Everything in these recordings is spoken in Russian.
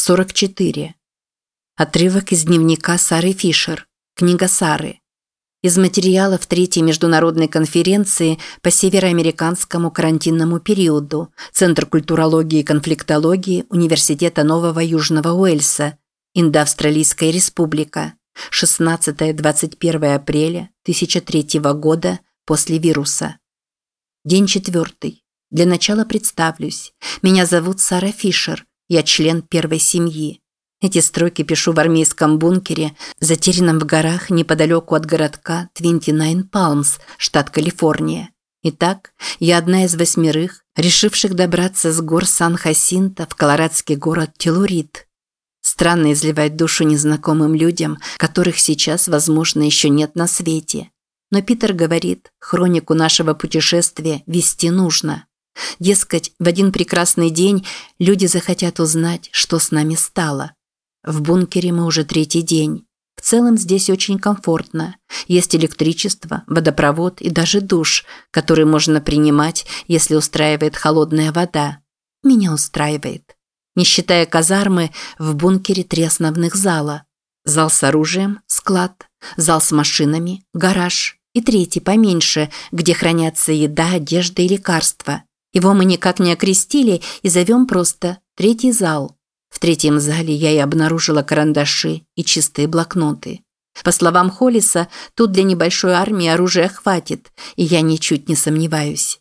44. Отрывок из дневника Сары Фишер. Книга Сары. Из материалов Третьей международной конференции по североамериканскому карантинному периоду Центр культурологии и конфликтологии Университета Нового Южного Уэльса, Индоавстралийская республика, 16-21 апреля 1003 года после вируса. День четвертый. Для начала представлюсь. Меня зовут Сара Фишер. Я член первой семьи. Эти строки пишу в армейском бункере, затерянном в горах неподалеку от городка Твинти Найн Палмс, штат Калифорния. Итак, я одна из восьмерых, решивших добраться с гор Сан-Хасинто в колорадский город Телурит. Странно изливать душу незнакомым людям, которых сейчас, возможно, еще нет на свете. Но Питер говорит, хронику нашего путешествия вести нужно. Дескать, в один прекрасный день люди захотят узнать, что с нами стало. В бункере мы уже третий день. В целом здесь очень комфортно. Есть электричество, водопровод и даже душ, который можно принимать, если устраивает холодная вода. Меня устраивает. Не считая казармы, в бункере три основных зала. Зал с оружием, склад, зал с машинами, гараж и третий поменьше, где хранятся еда, одежда и лекарства. Его мы никак не окрестили и зовем просто «третий зал». В третьем зале я и обнаружила карандаши и чистые блокноты. По словам Холлиса, тут для небольшой армии оружия хватит, и я ничуть не сомневаюсь.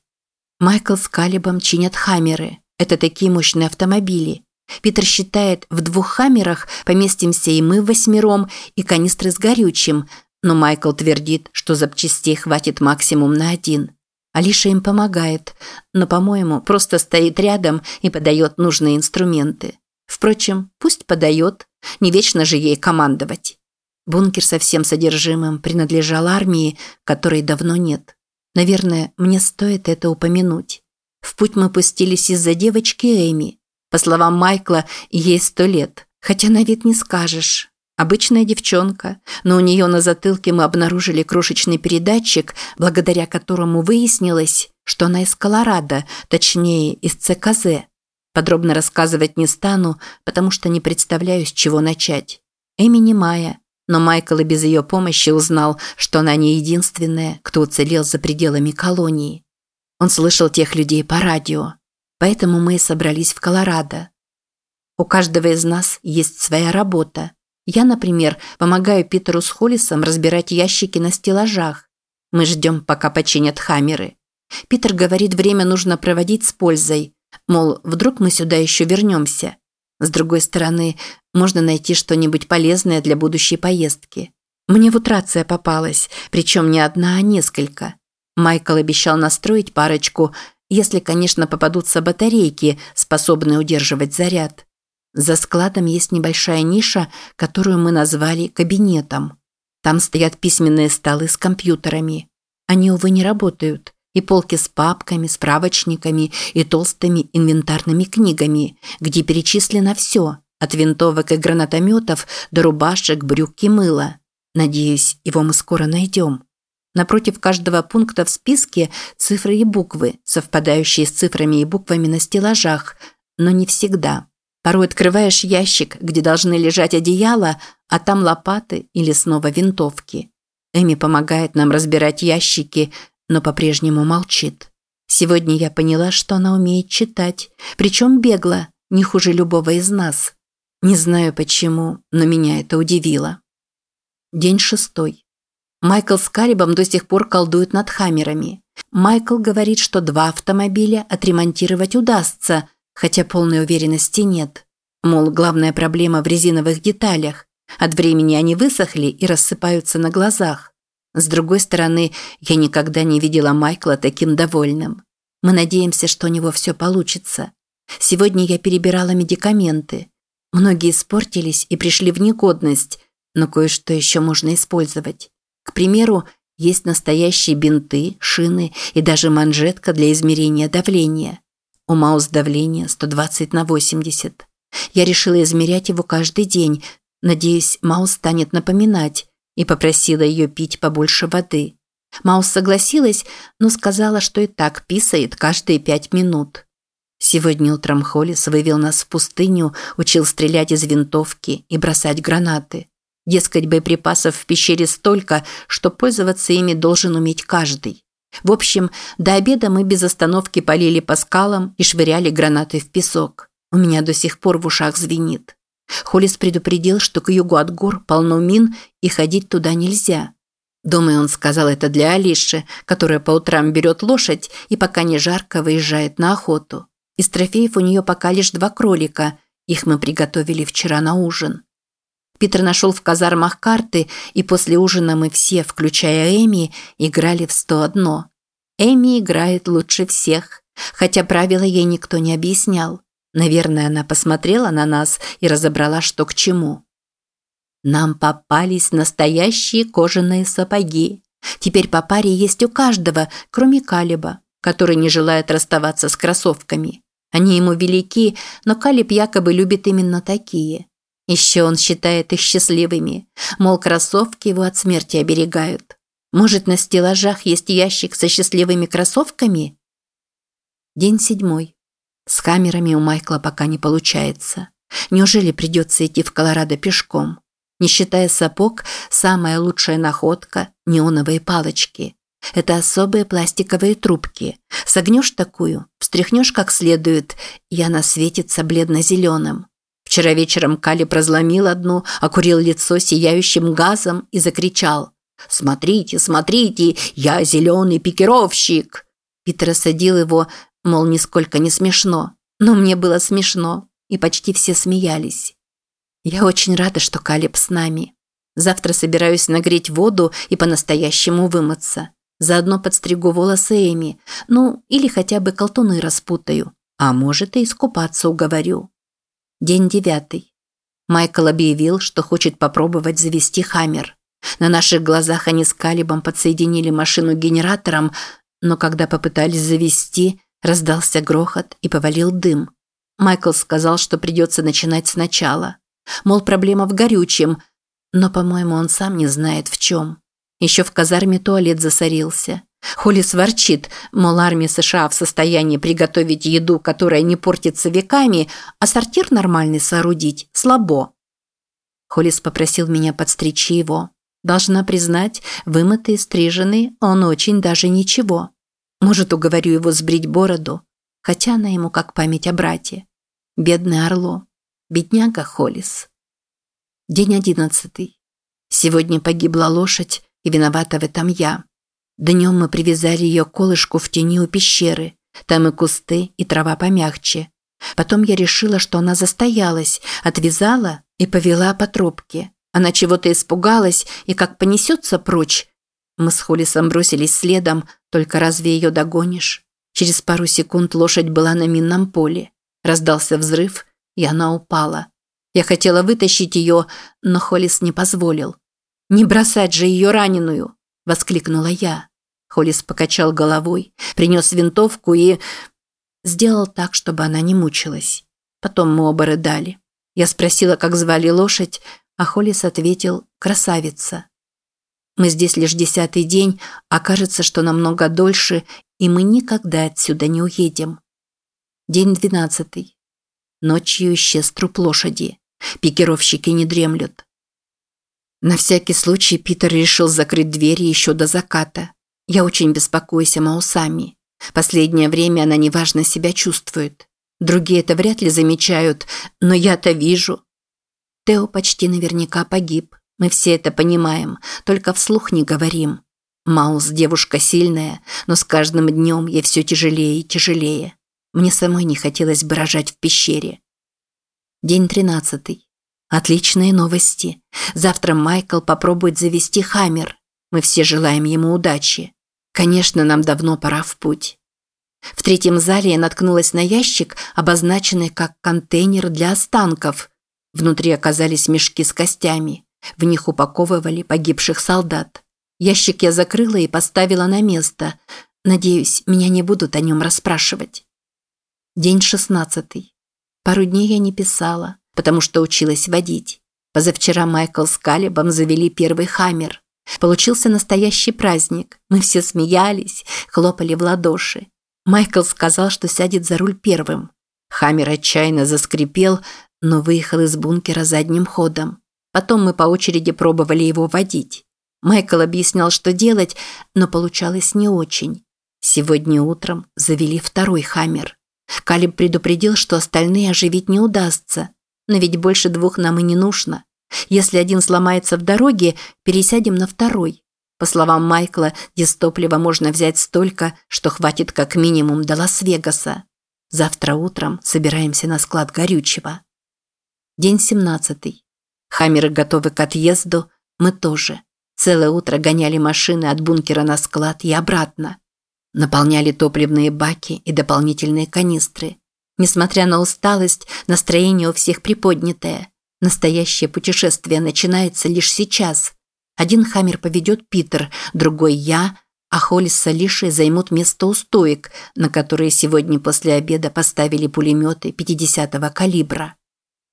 Майкл с Калибом чинят хаммеры. Это такие мощные автомобили. Питер считает, в двух хаммерах поместимся и мы восьмером, и канистры с горючим, но Майкл твердит, что запчастей хватит максимум на один. Алиша им помогает, но, по-моему, просто стоит рядом и подает нужные инструменты. Впрочем, пусть подает, не вечно же ей командовать. Бункер со всем содержимым принадлежал армии, которой давно нет. Наверное, мне стоит это упомянуть. В путь мы пустились из-за девочки Эми. По словам Майкла, ей сто лет, хотя на вид не скажешь. Обычная девчонка, но у нее на затылке мы обнаружили крошечный передатчик, благодаря которому выяснилось, что она из Колорадо, точнее, из ЦКЗ. Подробно рассказывать не стану, потому что не представляю, с чего начать. Эми не Майя, но Майкл и без ее помощи узнал, что она не единственная, кто уцелел за пределами колонии. Он слышал тех людей по радио. Поэтому мы и собрались в Колорадо. У каждого из нас есть своя работа. Я, например, помогаю Питеру с Холлисом разбирать ящики на стеллажах. Мы ждем, пока починят хаммеры. Питер говорит, время нужно проводить с пользой, Мол, вдруг мы сюда еще вернемся. С другой стороны, можно найти что-нибудь полезное для будущей поездки. Мне вот рация попалась, причем не одна, а несколько. Майкл обещал настроить парочку, если, конечно, попадутся батарейки, способные удерживать заряд. За складом есть небольшая ниша, которую мы назвали кабинетом. Там стоят письменные столы с компьютерами. Они, увы, не работают и полки с папками, справочниками и толстыми инвентарными книгами, где перечислено все, от винтовок и гранатометов до рубашек, брюк и мыла. Надеюсь, его мы скоро найдем. Напротив каждого пункта в списке цифры и буквы, совпадающие с цифрами и буквами на стеллажах, но не всегда. Порой открываешь ящик, где должны лежать одеяла, а там лопаты или снова винтовки. Эми помогает нам разбирать ящики, но по-прежнему молчит. Сегодня я поняла, что она умеет читать, причем бегло, не хуже любого из нас. Не знаю почему, но меня это удивило. День шестой. Майкл с Карибом до сих пор колдуют над хаммерами. Майкл говорит, что два автомобиля отремонтировать удастся, хотя полной уверенности нет. Мол, главная проблема в резиновых деталях. От времени они высохли и рассыпаются на глазах. С другой стороны, я никогда не видела Майкла таким довольным. Мы надеемся, что у него все получится. Сегодня я перебирала медикаменты. Многие испортились и пришли в негодность, но кое-что еще можно использовать. К примеру, есть настоящие бинты, шины и даже манжетка для измерения давления. У Маус давление 120 на 80. Я решила измерять его каждый день. Надеюсь, Маус станет напоминать и попросила ее пить побольше воды. Маус согласилась, но сказала, что и так писает каждые пять минут. Сегодня утром Холлис вывел нас в пустыню, учил стрелять из винтовки и бросать гранаты. Дескать, боеприпасов в пещере столько, что пользоваться ими должен уметь каждый. В общем, до обеда мы без остановки полили по скалам и швыряли гранаты в песок. У меня до сих пор в ушах звенит. Холлис предупредил, что к югу от гор полно мин и ходить туда нельзя. Думаю, он сказал это для Алиши, которая по утрам берет лошадь и пока не жарко выезжает на охоту. Из трофеев у нее пока лишь два кролика, их мы приготовили вчера на ужин. Питер нашел в казармах карты, и после ужина мы все, включая Эми, играли в 101. Эми играет лучше всех, хотя правила ей никто не объяснял. Наверное, она посмотрела на нас и разобрала, что к чему. Нам попались настоящие кожаные сапоги. Теперь по паре есть у каждого, кроме Калиба, который не желает расставаться с кроссовками. Они ему велики, но Калиб якобы любит именно такие. Еще он считает их счастливыми, мол, кроссовки его от смерти оберегают. Может, на стеллажах есть ящик со счастливыми кроссовками? День седьмой. С камерами у Майкла пока не получается. Неужели придется идти в Колорадо пешком? Не считая сапог, самая лучшая находка – неоновые палочки. Это особые пластиковые трубки. Согнешь такую, встряхнешь как следует, и она светится бледно-зеленым. Вчера вечером Кали прозломил одну, окурил лицо сияющим газом и закричал «Смотрите, смотрите, я зеленый пикировщик!» Питер осадил его, мол, нисколько не смешно. Но мне было смешно, и почти все смеялись. Я очень рада, что Калиб с нами. Завтра собираюсь нагреть воду и по-настоящему вымыться. Заодно подстригу волосы Эми, ну, или хотя бы колтуны распутаю. А может, и искупаться уговорю. День девятый. Майкл объявил, что хочет попробовать завести «Хаммер». На наших глазах они с Калибом подсоединили машину к генераторам, но когда попытались завести, раздался грохот и повалил дым. Майкл сказал, что придется начинать сначала. Мол, проблема в горючем, но, по-моему, он сам не знает в чем. Еще в казарме туалет засорился. Холлис ворчит, мол, армия США в состоянии приготовить еду, которая не портится веками, а сортир нормальный соорудить – слабо. Холлис попросил меня подстричь его. Должна признать, вымытый стриженный он очень даже ничего. Может, уговорю его сбрить бороду, хотя она ему как память о брате. Бедный Орло. Бедняга Холлис. День одиннадцатый. Сегодня погибла лошадь, и виновата в этом я. Днем мы привязали ее колышку в тени у пещеры. Там и кусты, и трава помягче. Потом я решила, что она застоялась, отвязала и повела по тропке. Она чего-то испугалась и как понесется прочь. Мы с Холлисом бросились следом, только разве ее догонишь? Через пару секунд лошадь была на минном поле. Раздался взрыв, и она упала. Я хотела вытащить ее, но Холлис не позволил. «Не бросать же ее раненую!» – воскликнула я. Холлис покачал головой, принес винтовку и... Сделал так, чтобы она не мучилась. Потом мы оба рыдали. Я спросила, как звали лошадь, а Холлис ответил «красавица». Мы здесь лишь десятый день, а кажется, что намного дольше, и мы никогда отсюда не уедем. День двенадцатый. Ночью исчез труп лошади. Пикировщики не дремлют. На всякий случай Питер решил закрыть двери еще до заката. Я очень беспокоюсь о Маусами. Последнее время она неважно себя чувствует. Другие это вряд ли замечают, но я-то вижу. Тео почти наверняка погиб. Мы все это понимаем, только вслух не говорим. Маус девушка сильная, но с каждым днем ей все тяжелее и тяжелее. Мне самой не хотелось бы рожать в пещере. День тринадцатый. Отличные новости. Завтра Майкл попробует завести Хаммер. Мы все желаем ему удачи. Конечно, нам давно пора в путь. В третьем зале я наткнулась на ящик, обозначенный как контейнер для останков. Внутри оказались мешки с костями. В них упаковывали погибших солдат. Ящик я закрыла и поставила на место. Надеюсь, меня не будут о нем расспрашивать. День шестнадцатый. Пару дней я не писала потому что училась водить. Позавчера Майкл с Калибом завели первый хаммер. Получился настоящий праздник. Мы все смеялись, хлопали в ладоши. Майкл сказал, что сядет за руль первым. Хаммер отчаянно заскрипел, но выехал из бункера задним ходом. Потом мы по очереди пробовали его водить. Майкл объяснял, что делать, но получалось не очень. Сегодня утром завели второй «Хаммер». Калиб предупредил, что остальные оживить не удастся. Но ведь больше двух нам и не нужно. Если один сломается в дороге, пересядем на второй. По словам Майкла, дистоплива можно взять столько, что хватит как минимум до Лас-Вегаса. Завтра утром собираемся на склад горючего. День семнадцатый. Хаммеры готовы к отъезду, мы тоже. Целое утро гоняли машины от бункера на склад и обратно. Наполняли топливные баки и дополнительные канистры. Несмотря на усталость, настроение у всех приподнятое. Настоящее путешествие начинается лишь сейчас. Один хаммер поведет Питер, другой я, а Холли с Алишей займут место у стоек, на которые сегодня после обеда поставили пулеметы 50-го калибра.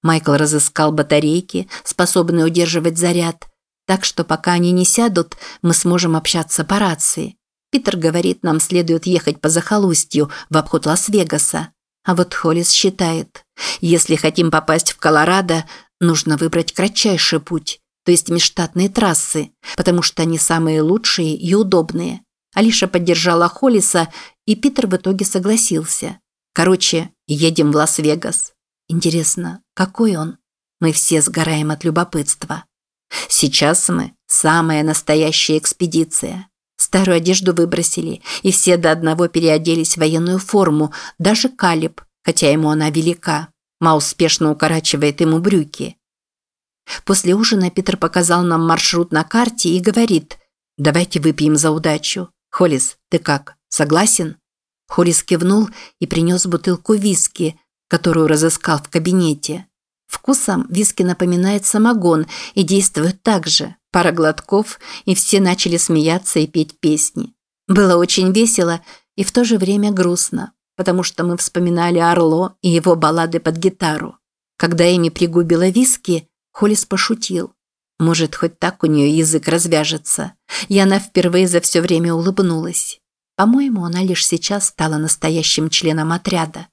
Майкл разыскал батарейки, способные удерживать заряд, так что пока они не сядут, мы сможем общаться по рации. Питер говорит, нам следует ехать по захолустью в обход Лас-Вегаса. А вот Холлис считает, если хотим попасть в Колорадо, нужно выбрать кратчайший путь, то есть межштатные трассы, потому что они самые лучшие и удобные. Алиша поддержала Холлиса, и Питер в итоге согласился. Короче, едем в Лас-Вегас. Интересно, какой он? Мы все сгораем от любопытства. Сейчас мы – самая настоящая экспедиция. Старую одежду выбросили, и все до одного переоделись в военную форму, даже Калиб, хотя ему она велика. Ма успешно укорачивает ему брюки. После ужина Питер показал нам маршрут на карте и говорит, «Давайте выпьем за удачу. Холлис, ты как, согласен?» Холлис кивнул и принес бутылку виски, которую разыскал в кабинете. Вкусом виски напоминает самогон и действует так же. Пара глотков, и все начали смеяться и петь песни. Было очень весело и в то же время грустно, потому что мы вспоминали Орло и его баллады под гитару. Когда Эми пригубила виски, Холлис пошутил. Может, хоть так у нее язык развяжется. И она впервые за все время улыбнулась. По-моему, она лишь сейчас стала настоящим членом отряда.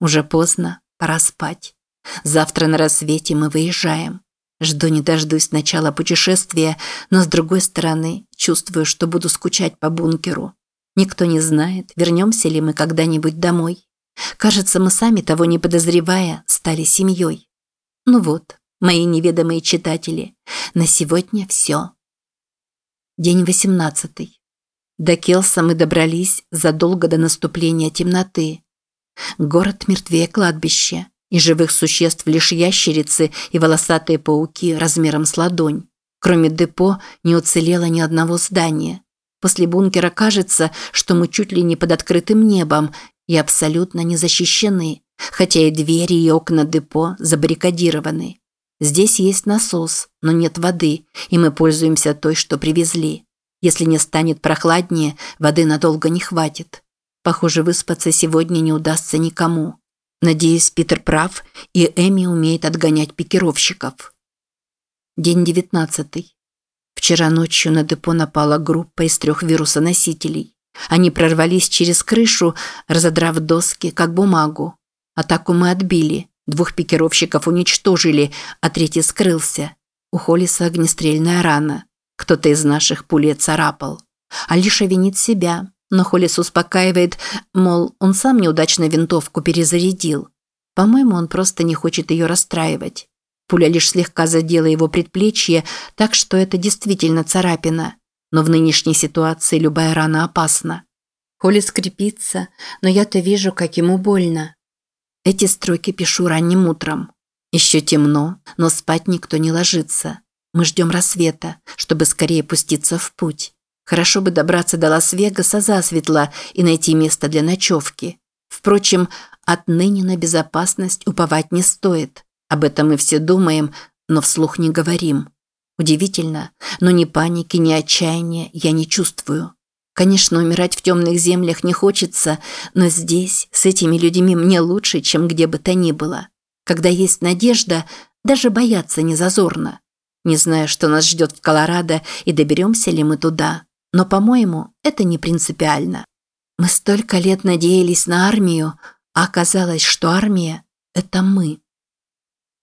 Уже поздно, пора спать. Завтра на рассвете мы выезжаем. Жду не дождусь начала путешествия, но с другой стороны, чувствую, что буду скучать по бункеру. Никто не знает, вернемся ли мы когда-нибудь домой. Кажется, мы сами, того не подозревая, стали семьей. Ну вот, мои неведомые читатели, на сегодня все. День восемнадцатый. До Келса мы добрались задолго до наступления темноты. Город мертвее кладбище и живых существ лишь ящерицы и волосатые пауки размером с ладонь. Кроме депо не уцелело ни одного здания. После бункера кажется, что мы чуть ли не под открытым небом и абсолютно не защищены, хотя и двери и окна депо забаррикадированы. Здесь есть насос, но нет воды, и мы пользуемся той, что привезли. Если не станет прохладнее, воды надолго не хватит. Похоже, выспаться сегодня не удастся никому. Надеюсь, Питер прав, и Эми умеет отгонять пикировщиков. День девятнадцатый. Вчера ночью на депо напала группа из трех вирусоносителей. Они прорвались через крышу, разодрав доски, как бумагу. Атаку мы отбили. Двух пикировщиков уничтожили, а третий скрылся. У Холлиса огнестрельная рана. Кто-то из наших пулей царапал. Алиша винит себя. Но Холлис успокаивает, мол, он сам неудачно винтовку перезарядил. По-моему, он просто не хочет ее расстраивать. Пуля лишь слегка задела его предплечье, так что это действительно царапина. Но в нынешней ситуации любая рана опасна. Холли скрипится, но я-то вижу, как ему больно. Эти строки пишу ранним утром. Еще темно, но спать никто не ложится. Мы ждем рассвета, чтобы скорее пуститься в путь. Хорошо бы добраться до Лас-Вегаса засветло и найти место для ночевки. Впрочем, отныне на безопасность уповать не стоит. Об этом мы все думаем, но вслух не говорим. Удивительно, но ни паники, ни отчаяния я не чувствую. Конечно, умирать в темных землях не хочется, но здесь, с этими людьми, мне лучше, чем где бы то ни было. Когда есть надежда, даже бояться не зазорно. Не знаю, что нас ждет в Колорадо и доберемся ли мы туда. Но, по-моему, это не принципиально. Мы столько лет надеялись на армию, А оказалось, что армия – это мы.